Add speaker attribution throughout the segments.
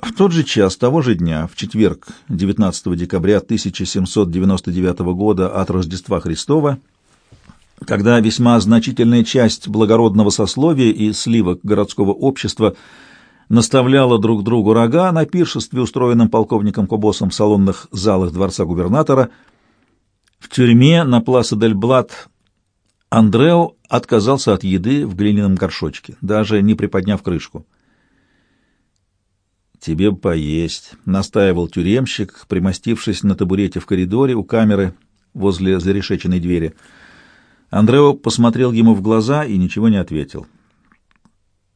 Speaker 1: В тот же час того же дня, в четверг, 19 декабря 1799 года от Рождества Христова, когда весьма значительная часть благородного сословия и сливок городского общества наставляла друг другу рога на пиршестве, устроенном полковником Кобосом в салонных залах дворца губернатора, в тюрьме на Пласа дель Блат Андрео отказался от еды в глиняном горшочке, даже не приподняв крышку. «Тебе поесть», — настаивал тюремщик, примостившись на табурете в коридоре у камеры возле зарешеченной двери. Андрео посмотрел ему в глаза и ничего не ответил.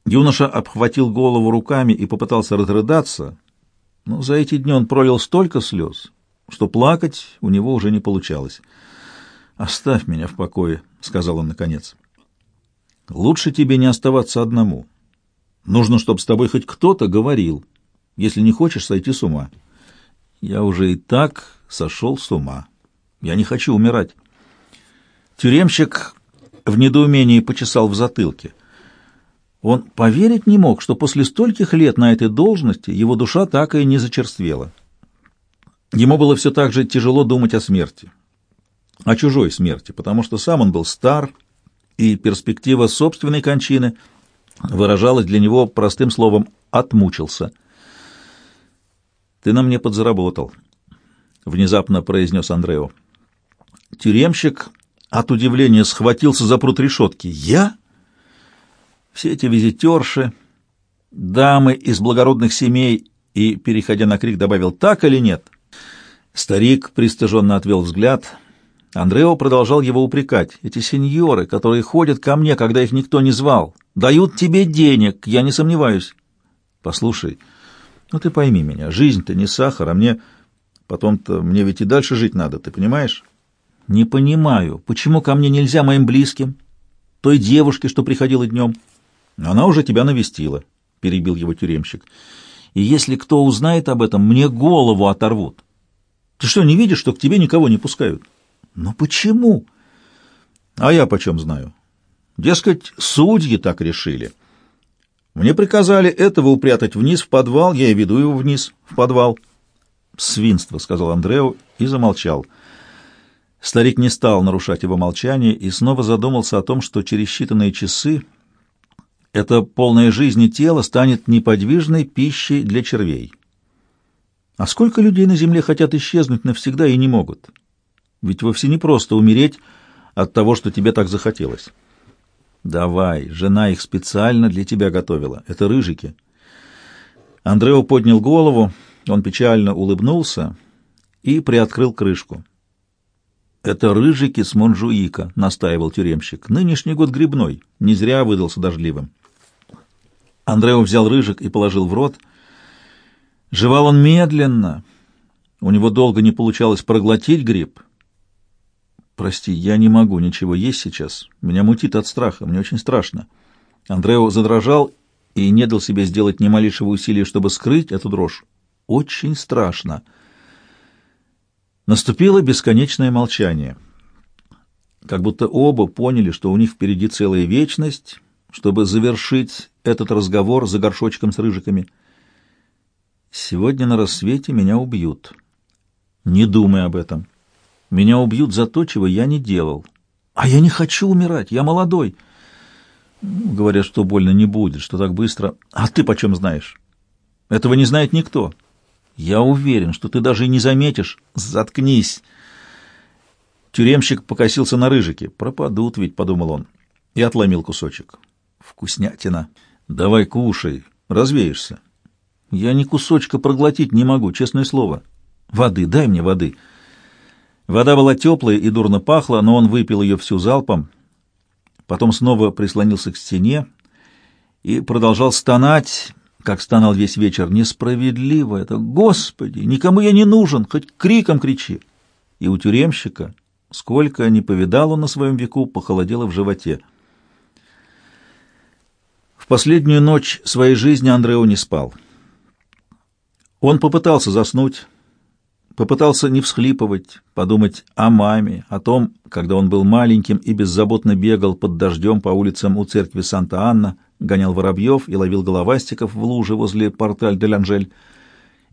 Speaker 1: Юноша обхватил голову руками и попытался разрыдаться, но за эти дни он пролил столько слез, что плакать у него уже не получалось. «Оставь меня в покое», — сказал он наконец. «Лучше тебе не оставаться одному. Нужно, чтобы с тобой хоть кто-то говорил» если не хочешь сойти с ума. Я уже и так сошел с ума. Я не хочу умирать. Тюремщик в недоумении почесал в затылке. Он поверить не мог, что после стольких лет на этой должности его душа так и не зачерствела. Ему было все так же тяжело думать о смерти. О чужой смерти, потому что сам он был стар, и перспектива собственной кончины выражалась для него простым словом «отмучился». Ты на мне подзаработал, — внезапно произнес Андрео. Тюремщик от удивления схватился за прут решетки. Я? Все эти визитерши, дамы из благородных семей, и, переходя на крик, добавил «так или нет?» Старик пристыженно отвел взгляд. Андрео продолжал его упрекать. «Эти сеньоры, которые ходят ко мне, когда их никто не звал, дают тебе денег, я не сомневаюсь». «Послушай...» Ну ты пойми меня, жизнь-то не сахар, а мне... Потом-то мне ведь и дальше жить надо, ты понимаешь? Не понимаю, почему ко мне нельзя моим близким? Той девушке, что приходила днем. Она уже тебя навестила, — перебил его тюремщик. И если кто узнает об этом, мне голову оторвут. Ты что, не видишь, что к тебе никого не пускают? Но почему? А я почем знаю? Дескать, судьи так решили. — мне приказали этого упрятать вниз в подвал, я и веду его вниз в подвал. «Свинство», — сказал Андреу и замолчал. Старик не стал нарушать его молчание и снова задумался о том, что через считанные часы это полное жизни тело станет неподвижной пищей для червей. А сколько людей на земле хотят исчезнуть навсегда и не могут? Ведь вовсе не просто умереть от того, что тебе так захотелось. Давай, жена их специально для тебя готовила. Это рыжики. Андрео поднял голову, он печально улыбнулся и приоткрыл крышку. «Это рыжики с Монжуика», — настаивал тюремщик. «Нынешний год грибной, не зря выдался дождливым». Андрео взял рыжик и положил в рот. Жевал он медленно. У него долго не получалось проглотить гриб, «Прости, я не могу ничего есть сейчас. Меня мутит от страха, мне очень страшно». Андрео задрожал и не дал себе сделать ни малейшего усилия, чтобы скрыть эту дрожь. «Очень страшно». Наступило бесконечное молчание. Как будто оба поняли, что у них впереди целая вечность, чтобы завершить этот разговор за горшочком с рыжиками. «Сегодня на рассвете меня убьют. Не думай об этом». Меня убьют за то, чего я не делал. А я не хочу умирать, я молодой. Говорят, что больно не будет, что так быстро. А ты почем знаешь? Этого не знает никто. Я уверен, что ты даже и не заметишь. Заткнись. Тюремщик покосился на рыжики. Пропадут ведь, подумал он, и отломил кусочек. Вкуснятина. Давай кушай, развеешься. Я ни кусочка проглотить не могу, честное слово. Воды, дай мне воды. Вода была теплая и дурно пахла, но он выпил ее всю залпом, потом снова прислонился к стене и продолжал стонать, как стонал весь вечер. «Несправедливо это! Господи! Никому я не нужен! Хоть криком кричи!» И у тюремщика, сколько не повидал он на своем веку, похолодело в животе. В последнюю ночь своей жизни Андрео не спал. Он попытался заснуть, Попытался не всхлипывать, подумать о маме, о том, когда он был маленьким и беззаботно бегал под дождем по улицам у церкви Санта-Анна, гонял воробьев и ловил головастиков в луже возле Порталь-де-Ланжель,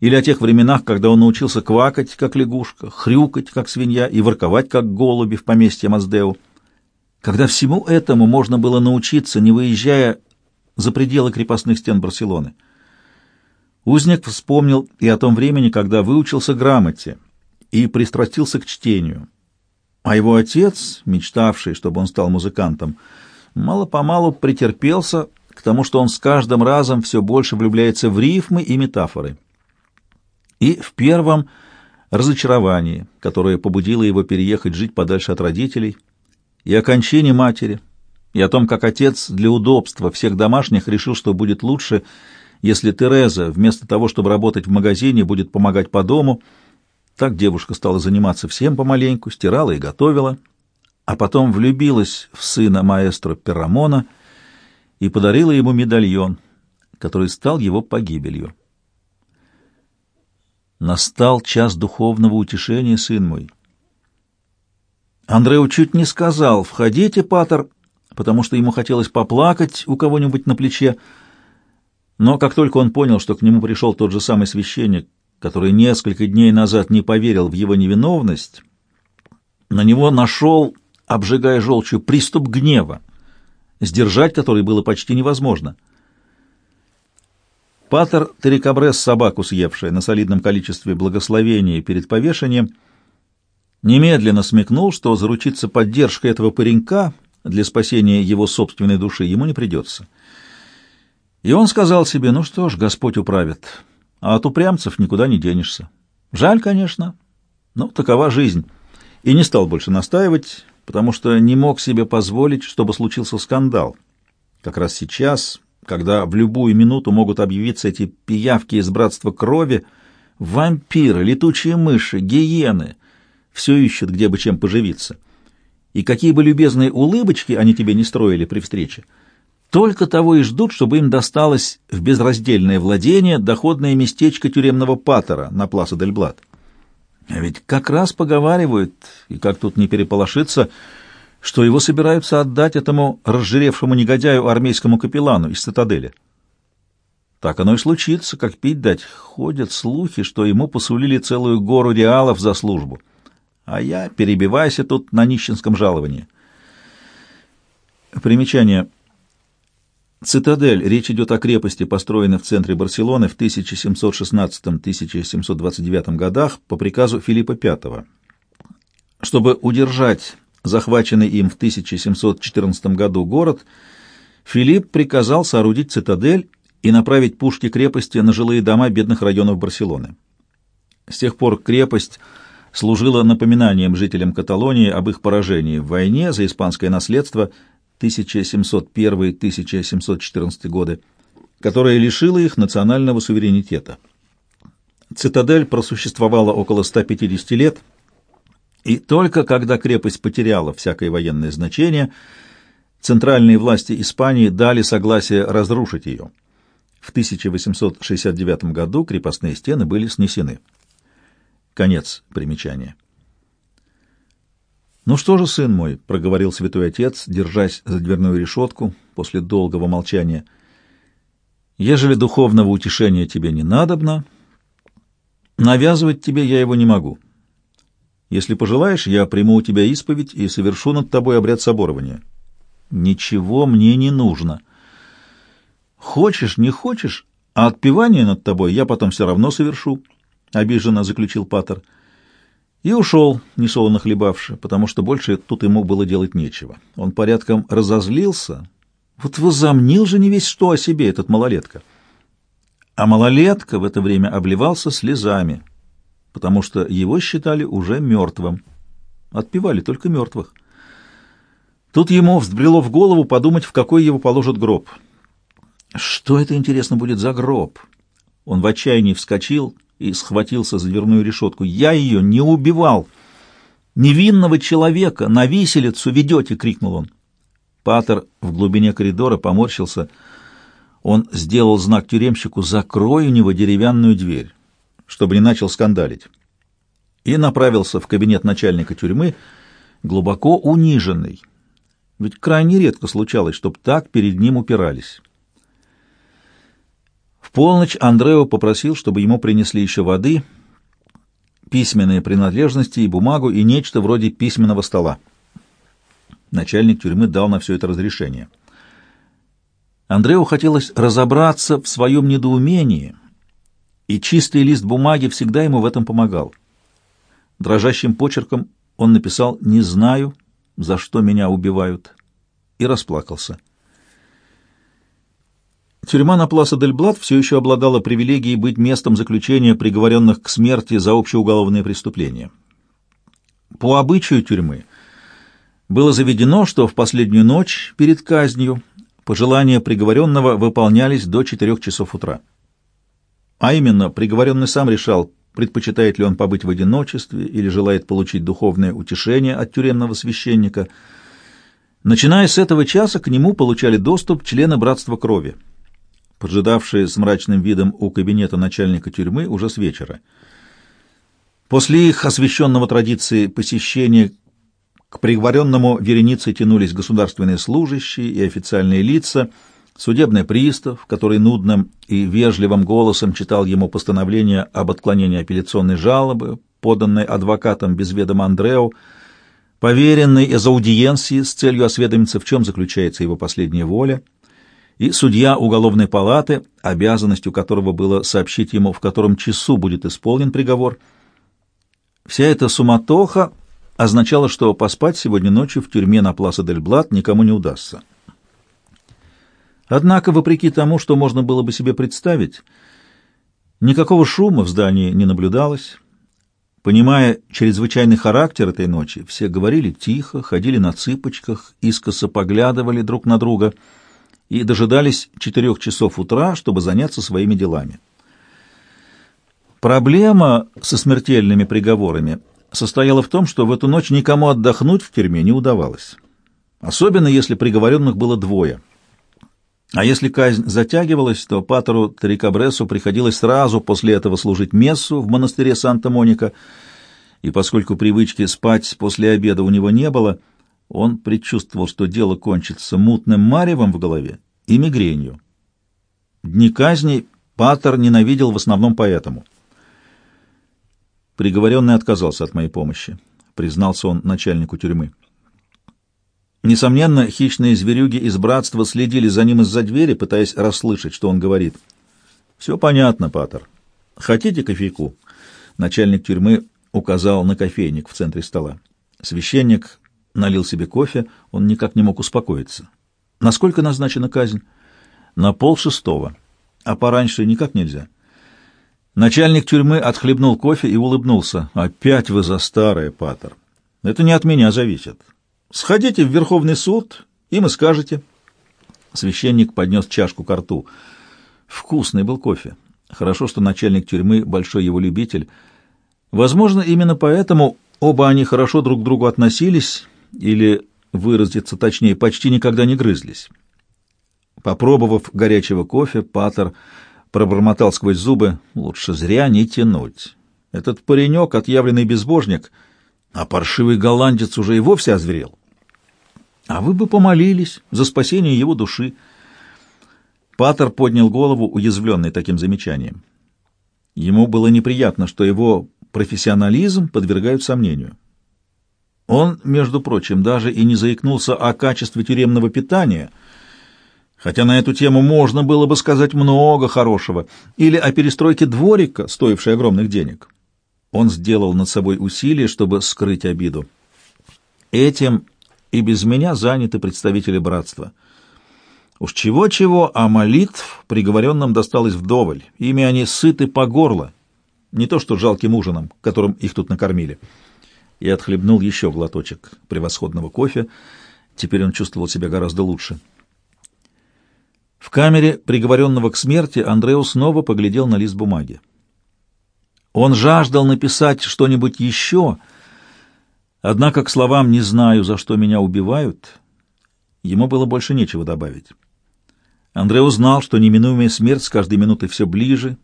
Speaker 1: или о тех временах, когда он научился квакать, как лягушка, хрюкать, как свинья, и ворковать, как голуби в поместье Маздеу. Когда всему этому можно было научиться, не выезжая за пределы крепостных стен Барселоны. Узник вспомнил и о том времени, когда выучился грамоте и пристрастился к чтению. А его отец, мечтавший, чтобы он стал музыкантом, мало-помалу претерпелся к тому, что он с каждым разом все больше влюбляется в рифмы и метафоры. И в первом разочаровании, которое побудило его переехать жить подальше от родителей, и о кончине матери, и о том, как отец для удобства всех домашних решил, что будет лучше, если Тереза, вместо того, чтобы работать в магазине, будет помогать по дому. Так девушка стала заниматься всем помаленьку, стирала и готовила, а потом влюбилась в сына маэстро Перамона и подарила ему медальон, который стал его погибелью. Настал час духовного утешения, сын мой. Андреу чуть не сказал «Входите, патер», потому что ему хотелось поплакать у кого-нибудь на плече, но как только он понял, что к нему пришел тот же самый священник, который несколько дней назад не поверил в его невиновность, на него нашел, обжигая желчью, приступ гнева, сдержать который было почти невозможно. Патер Терикабрес, собаку съевшая на солидном количестве благословения перед повешением, немедленно смекнул, что заручиться поддержкой этого паренька для спасения его собственной души ему не придется. И он сказал себе, ну что ж, Господь управит, а от упрямцев никуда не денешься. Жаль, конечно, но такова жизнь. И не стал больше настаивать, потому что не мог себе позволить, чтобы случился скандал. Как раз сейчас, когда в любую минуту могут объявиться эти пиявки из братства крови, вампиры, летучие мыши, гиены, все ищут, где бы чем поживиться. И какие бы любезные улыбочки они тебе не строили при встрече, только того и ждут, чтобы им досталось в безраздельное владение доходное местечко тюремного патера на Пласа дель Блат. А ведь как раз поговаривают, и как тут не переполошиться, что его собираются отдать этому разжиревшему негодяю армейскому капеллану из цитадели. Так оно и случится, как пить дать. Ходят слухи, что ему посулили целую гору реалов за службу. А я перебивайся тут на нищенском жаловании. Примечание. Цитадель. Речь идет о крепости, построенной в центре Барселоны в 1716-1729 годах по приказу Филиппа V. Чтобы удержать захваченный им в 1714 году город, Филипп приказал соорудить цитадель и направить пушки крепости на жилые дома бедных районов Барселоны. С тех пор крепость служила напоминанием жителям Каталонии об их поражении в войне за испанское наследство – 1701-1714 годы, которая лишила их национального суверенитета. Цитадель просуществовала около 150 лет, и только когда крепость потеряла всякое военное значение, центральные власти Испании дали согласие разрушить ее. В 1869 году крепостные стены были снесены. Конец примечания. «Ну что же, сын мой», — проговорил святой отец, держась за дверную решетку после долгого молчания, — «ежели духовного утешения тебе не надобно, навязывать тебе я его не могу. Если пожелаешь, я приму у тебя исповедь и совершу над тобой обряд соборования. Ничего мне не нужно. Хочешь, не хочешь, а отпевание над тобой я потом все равно совершу», — обиженно заключил Патер. — и ушел, несолоно хлебавши, потому что больше тут ему было делать нечего. Он порядком разозлился. Вот возомнил же не весь что о себе этот малолетка. А малолетка в это время обливался слезами, потому что его считали уже мертвым. Отпевали только мертвых. Тут ему взбрело в голову подумать, в какой его положат гроб. Что это, интересно, будет за гроб? Он в отчаянии вскочил и схватился за дверную решетку. «Я ее не убивал! Невинного человека на виселицу ведете!» — крикнул он. Патер в глубине коридора поморщился. Он сделал знак тюремщику «Закрой у него деревянную дверь», чтобы не начал скандалить. и направился в кабинет начальника тюрьмы, глубоко униженный. Ведь крайне редко случалось, чтобы так перед ним упирались. Полночь Андрео попросил, чтобы ему принесли еще воды, письменные принадлежности и бумагу, и нечто вроде письменного стола. Начальник тюрьмы дал на все это разрешение. Андреу хотелось разобраться в своем недоумении, и чистый лист бумаги всегда ему в этом помогал. Дрожащим почерком он написал «Не знаю, за что меня убивают», и расплакался. Тюрьма на Пласа дель Блат все еще обладала привилегией быть местом заключения приговоренных к смерти за общеуголовные преступления. По обычаю тюрьмы было заведено, что в последнюю ночь перед казнью пожелания приговоренного выполнялись до 4 часов утра. А именно, приговоренный сам решал, предпочитает ли он побыть в одиночестве или желает получить духовное утешение от тюремного священника. Начиная с этого часа к нему получали доступ члены Братства Крови, поджидавшие с мрачным видом у кабинета начальника тюрьмы уже с вечера. После их освященного традиции посещения к приговоренному веренице тянулись государственные служащие и официальные лица, судебный пристав, который нудным и вежливым голосом читал ему постановление об отклонении апелляционной жалобы, поданной адвокатом без ведома Андрео, поверенный из аудиенции с целью осведомиться, в чем заключается его последняя воля, и судья уголовной палаты, обязанностью которого было сообщить ему, в котором часу будет исполнен приговор. Вся эта суматоха означало, что поспать сегодня ночью в тюрьме на Пласа-дель-Блат никому не удастся. Однако, вопреки тому, что можно было бы себе представить, никакого шума в здании не наблюдалось. Понимая чрезвычайный характер этой ночи, все говорили тихо, ходили на цыпочках, искоса поглядывали друг на друга и дожидались четырех часов утра, чтобы заняться своими делами. Проблема со смертельными приговорами состояла в том, что в эту ночь никому отдохнуть в тюрьме не удавалось. Особенно если приговоренных было двое. А если казнь затягивалась, то патеру Тарикабресу приходилось сразу после этого служить мессу в монастыре Санта-Моника, и поскольку привычки спать после обеда у него не было, он предчувствовал, что дело кончится мутным маревом в голове и мигренью. Дни казни патер ненавидел в основном поэтому — Приговоренный отказался от моей помощи, признался он начальнику тюрьмы. Несомненно, хищные зверюги из братства следили за ним из-за двери, пытаясь расслышать, что он говорит. «Все понятно, Паттер. Хотите кофейку?» Начальник тюрьмы указал на кофейник в центре стола. Священник налил себе кофе, он никак не мог успокоиться. «Насколько назначена казнь?» «На полшестого. А пораньше никак нельзя». Начальник тюрьмы отхлебнул кофе и улыбнулся. «Опять вы за старое, Паттер. Это не от меня зависит. Сходите в Верховный суд, им и скажете». Священник поднес чашку к рту. Вкусный был кофе. Хорошо, что начальник тюрьмы — большой его любитель. Возможно, именно поэтому оба они хорошо друг к другу относились, или, выразиться точнее, почти никогда не грызлись. Попробовав горячего кофе, Паттер пробормотал сквозь зубы, лучше зря не тянуть. Этот паренек — отъявленный безбожник, а паршивый голландец уже и вовсе озверел. А вы бы помолились за спасение его души. Патер поднял голову, уязвленный таким замечанием. Ему было неприятно, что его профессионализм подвергают сомнению. Он, между прочим, даже и не заикнулся о качестве тюремного питания — хотя на эту тему можно было бы сказать много хорошего, или о перестройке дворика, стоившей огромных денег. Он сделал над собой усилие, чтобы скрыть обиду. Этим и без меня заняты представители братства. Уж чего-чего, а молитв приговоренным досталось вдоволь. Ими они сыты по горло, не то что жалким ужином, которым их тут накормили. И отхлебнул еще глоточек превосходного кофе. Теперь он чувствовал себя гораздо лучше. В камере приговоренного к смерти Андреу снова поглядел на лист бумаги. Он жаждал написать что-нибудь еще, однако к словам «не знаю, за что меня убивают» ему было больше нечего добавить. Андреу знал, что неминуемая смерть с каждой минутой все ближе,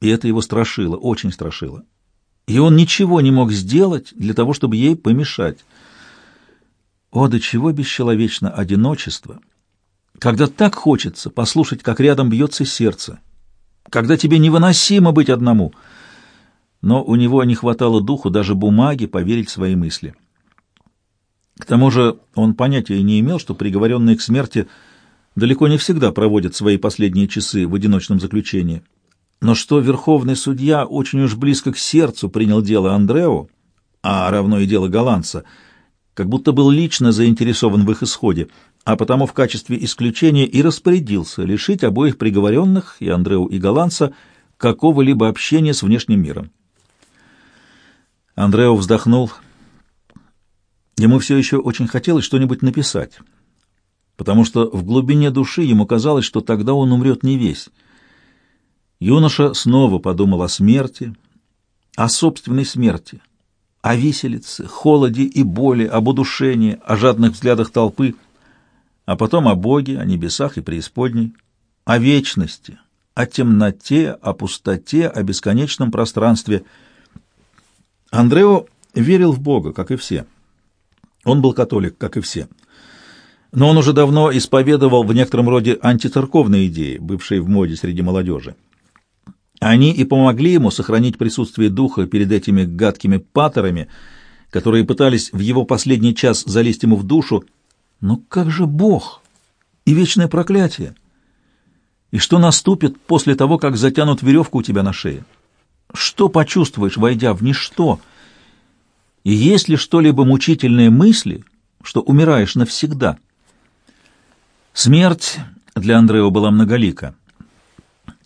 Speaker 1: и это его страшило, очень страшило. И он ничего не мог сделать для того, чтобы ей помешать. О, до чего бесчеловечно одиночество, когда так хочется послушать, как рядом бьется сердце, когда тебе невыносимо быть одному. Но у него не хватало духу даже бумаги поверить в свои мысли. К тому же он понятия не имел, что приговоренные к смерти далеко не всегда проводят свои последние часы в одиночном заключении. Но что верховный судья очень уж близко к сердцу принял дело Андрео, а равно и дело голландца, как будто был лично заинтересован в их исходе, а потому в качестве исключения и распорядился лишить обоих приговоренных, и Андреу, и голландца, какого-либо общения с внешним миром. Андрео вздохнул. Ему все еще очень хотелось что-нибудь написать, потому что в глубине души ему казалось, что тогда он умрет не весь. Юноша снова подумал о смерти, о собственной смерти, о виселице, холоде и боли, об удушении, о жадных взглядах толпы, а потом о Боге, о небесах и преисподней, о вечности, о темноте, о пустоте, о бесконечном пространстве. Андрео верил в Бога, как и все. Он был католик, как и все. Но он уже давно исповедовал в некотором роде антицерковные идеи, бывшие в моде среди молодежи. Они и помогли ему сохранить присутствие духа перед этими гадкими патерами, которые пытались в его последний час залезть ему в душу. Но как же Бог и вечное проклятие? И что наступит после того, как затянут веревку у тебя на шее? Что почувствуешь, войдя в ничто? И есть ли что-либо мучительные мысли, что умираешь навсегда? Смерть для Андрео была многолика.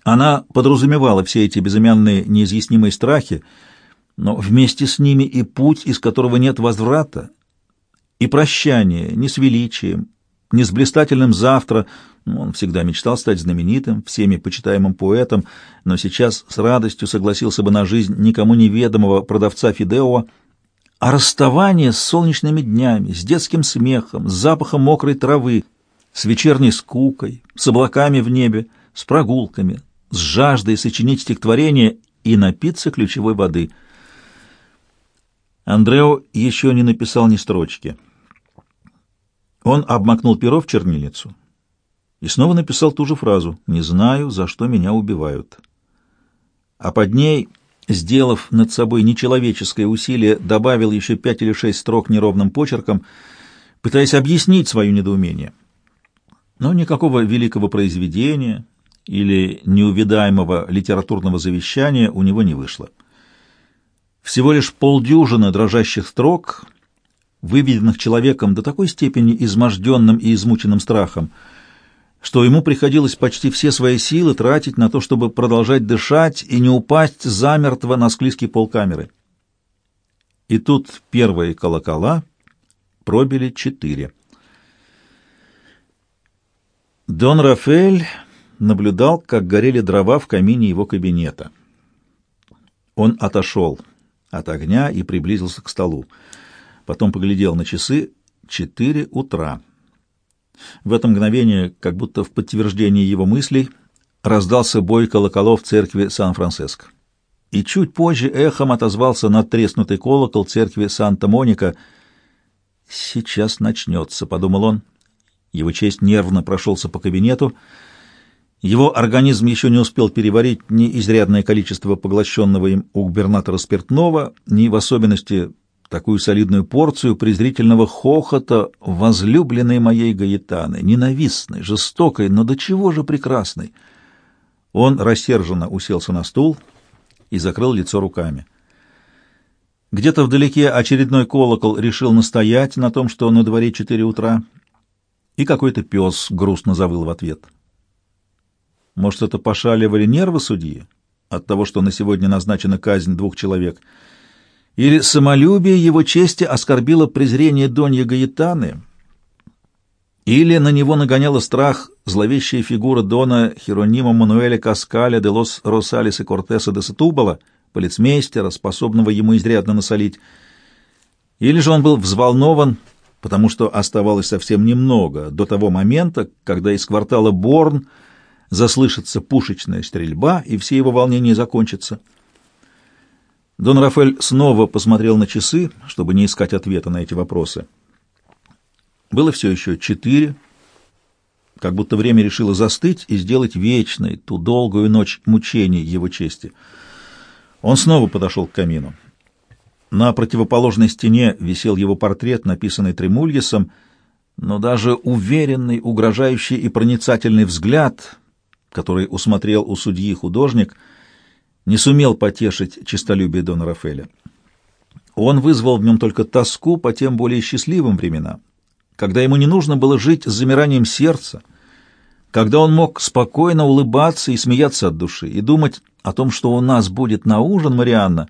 Speaker 1: Она подразумевала все эти безымянные неизъяснимые страхи, но вместе с ними и путь, из которого нет возврата, и прощание не с величием, не с блистательным завтра. Он всегда мечтал стать знаменитым, всеми почитаемым поэтом, но сейчас с радостью согласился бы на жизнь никому неведомого продавца Фидео, а расставание с солнечными днями, с детским смехом, с запахом мокрой травы, с вечерней скукой, с облаками в небе, с прогулками, с жаждой сочинить стихотворение и напиться ключевой воды. Андрео еще не написал ни строчки. Он обмакнул перо в чернильницу и снова написал ту же фразу «Не знаю, за что меня убивают». А под ней, сделав над собой нечеловеческое усилие, добавил еще пять или шесть строк неровным почерком, пытаясь объяснить свое недоумение. Но никакого великого произведения, или неувидаемого литературного завещания у него не вышло. Всего лишь полдюжины дрожащих строк, выведенных человеком до такой степени изможденным и измученным страхом, что ему приходилось почти все свои силы тратить на то, чтобы продолжать дышать и не упасть замертво на склизкий пол камеры. И тут первые колокола пробили четыре. Дон Рафаэль наблюдал, как горели дрова в камине его кабинета. Он отошел от огня и приблизился к столу. Потом поглядел на часы — четыре утра. В это мгновение, как будто в подтверждение его мыслей, раздался бой колоколов церкви Сан-Франциско. И чуть позже эхом отозвался надтреснутый колокол церкви Санта-Моника. «Сейчас начнется», — подумал он. Его честь нервно прошелся по кабинету — его организм еще не успел переварить ни изрядное количество поглощенного им у губернатора спиртного, ни в особенности такую солидную порцию презрительного хохота возлюбленной моей Гаэтаны, ненавистной, жестокой, но до чего же прекрасной. Он рассерженно уселся на стул и закрыл лицо руками. Где-то вдалеке очередной колокол решил настоять на том, что на дворе четыре утра, и какой-то пес грустно завыл в ответ — может, это пошаливали нервы судьи от того, что на сегодня назначена казнь двух человек? Или самолюбие его чести оскорбило презрение Донья Гаитаны? Или на него нагоняла страх зловещая фигура Дона Херонима Мануэля Каскаля де лос Росалис и Кортеса де Сетубала, полицмейстера, способного ему изрядно насолить? Или же он был взволнован, потому что оставалось совсем немного до того момента, когда из квартала Борн заслышится пушечная стрельба, и все его волнения закончатся. Дон Рафаэль снова посмотрел на часы, чтобы не искать ответа на эти вопросы. Было все еще четыре, как будто время решило застыть и сделать вечной ту долгую ночь мучений его чести. Он снова подошел к камину. На противоположной стене висел его портрет, написанный Тремульесом, но даже уверенный, угрожающий и проницательный взгляд, который усмотрел у судьи художник, не сумел потешить честолюбие Дона Рафеля. Он вызвал в нем только тоску по тем более счастливым временам, когда ему не нужно было жить с замиранием сердца, когда он мог спокойно улыбаться и смеяться от души, и думать о том, что у нас будет на ужин, Марианна,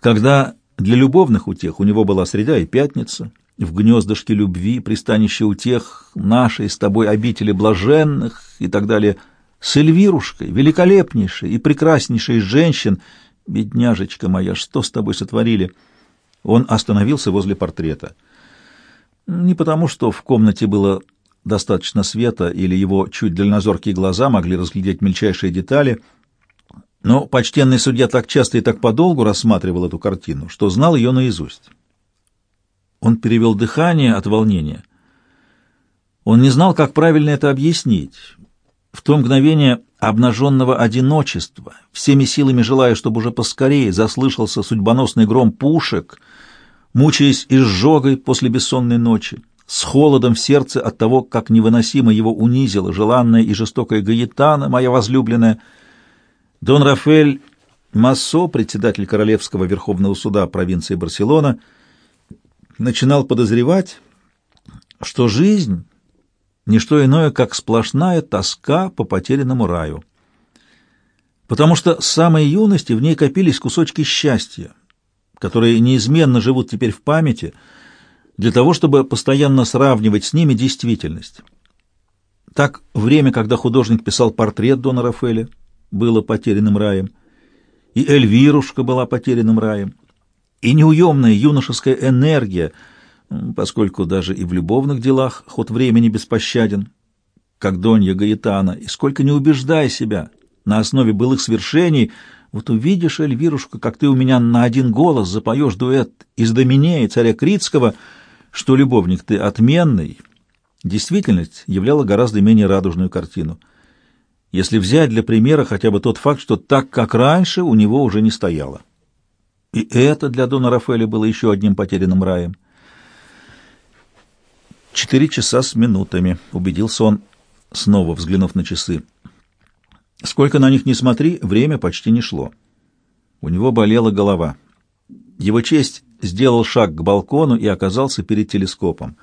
Speaker 1: когда для любовных утех у него была среда и пятница, в гнездышке любви, пристанище утех нашей с тобой обители блаженных и так далее, с Эльвирушкой, великолепнейшей и прекраснейшей из женщин, бедняжечка моя, что с тобой сотворили? Он остановился возле портрета. Не потому, что в комнате было достаточно света или его чуть дальнозоркие глаза могли разглядеть мельчайшие детали — но почтенный судья так часто и так подолгу рассматривал эту картину, что знал ее наизусть. Он перевел дыхание от волнения. Он не знал, как правильно это объяснить. В то мгновение обнаженного одиночества, всеми силами желая, чтобы уже поскорее заслышался судьбоносный гром пушек, мучаясь изжогой после бессонной ночи, с холодом в сердце от того, как невыносимо его унизила желанная и жестокая Гаетана, моя возлюбленная — Дон Рафаэль Массо, председатель Королевского Верховного Суда провинции Барселона, начинал подозревать, что жизнь — не что иное, как сплошная тоска по потерянному раю. Потому что с самой юности в ней копились кусочки счастья, которые неизменно живут теперь в памяти, для того, чтобы постоянно сравнивать с ними действительность. Так, время, когда художник писал портрет Дона Рафаэля, было потерянным раем, и Эльвирушка была потерянным раем, и неуемная юношеская энергия, поскольку даже и в любовных делах ход времени беспощаден, как Донья Гаэтана, и сколько не убеждай себя на основе былых свершений, вот увидишь, Эльвирушка, как ты у меня на один голос запоешь дуэт из Доминея царя Критского, что любовник ты отменный, действительность являла гораздо менее радужную картину — если взять для примера хотя бы тот факт, что так, как раньше, у него уже не стояло. И это для Дона Рафаэля было еще одним потерянным раем. Четыре часа с минутами, убедился он, снова взглянув на часы. Сколько на них ни смотри, время почти не шло. У него болела голова. Его честь сделал шаг к балкону и оказался перед телескопом.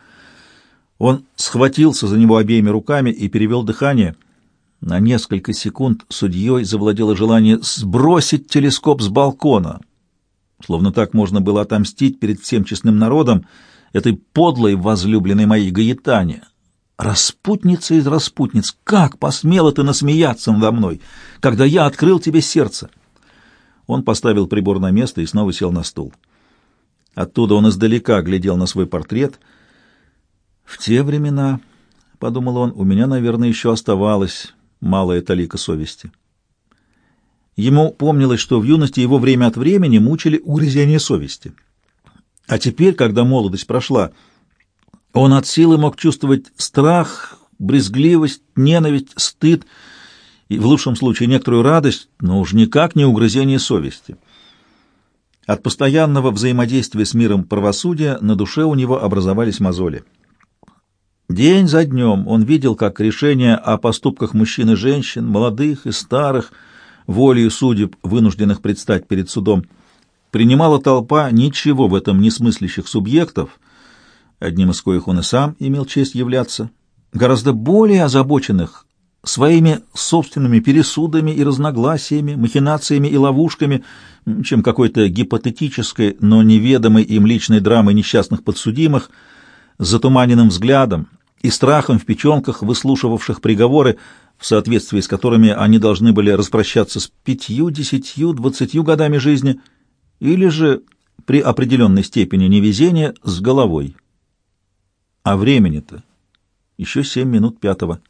Speaker 1: Он схватился за него обеими руками и перевел дыхание — на несколько секунд судьей завладело желание сбросить телескоп с балкона. Словно так можно было отомстить перед всем честным народом этой подлой возлюбленной моей Гаетане. Распутница из распутниц, как посмела ты насмеяться надо мной, когда я открыл тебе сердце? Он поставил прибор на место и снова сел на стул. Оттуда он издалека глядел на свой портрет. В те времена, — подумал он, — у меня, наверное, еще оставалось малая талика совести. Ему помнилось, что в юности его время от времени мучили угрызения совести. А теперь, когда молодость прошла, он от силы мог чувствовать страх, брезгливость, ненависть, стыд и, в лучшем случае, некоторую радость, но уж никак не угрызение совести. От постоянного взаимодействия с миром правосудия на душе у него образовались мозоли. День за днем он видел, как решения о поступках мужчин и женщин, молодых и старых, волею судеб, вынужденных предстать перед судом, принимала толпа ничего в этом не смыслящих субъектов, одним из коих он и сам имел честь являться, гораздо более озабоченных своими собственными пересудами и разногласиями, махинациями и ловушками, чем какой-то гипотетической, но неведомой им личной драмой несчастных подсудимых, затуманенным взглядом, и страхом в печенках, выслушивавших приговоры, в соответствии с которыми они должны были распрощаться с пятью, десятью, двадцатью годами жизни, или же при определенной степени невезения с головой. А времени-то еще семь минут пятого.